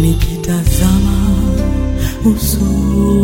nikitazama uso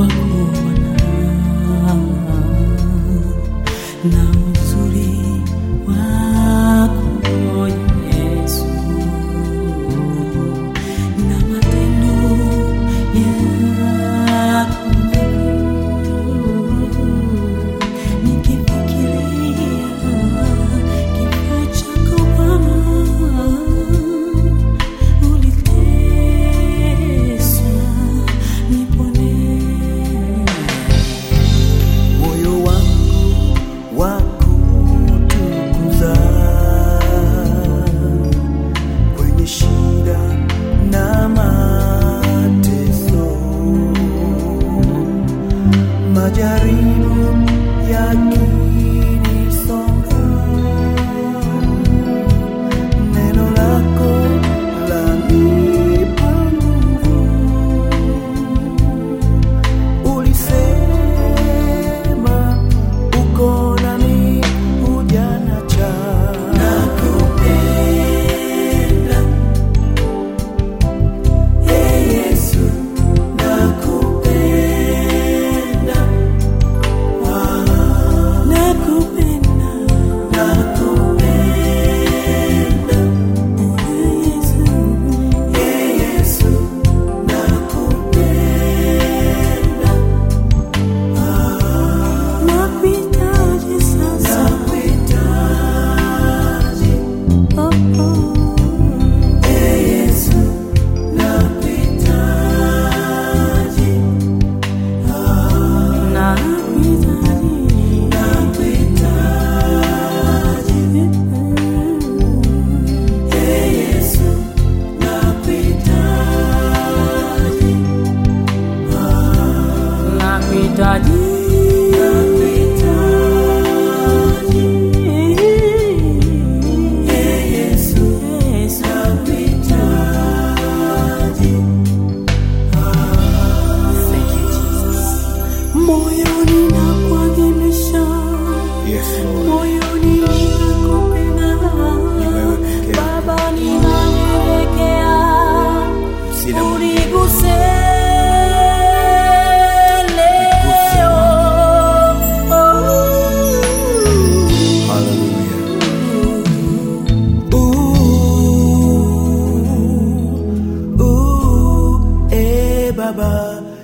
baba.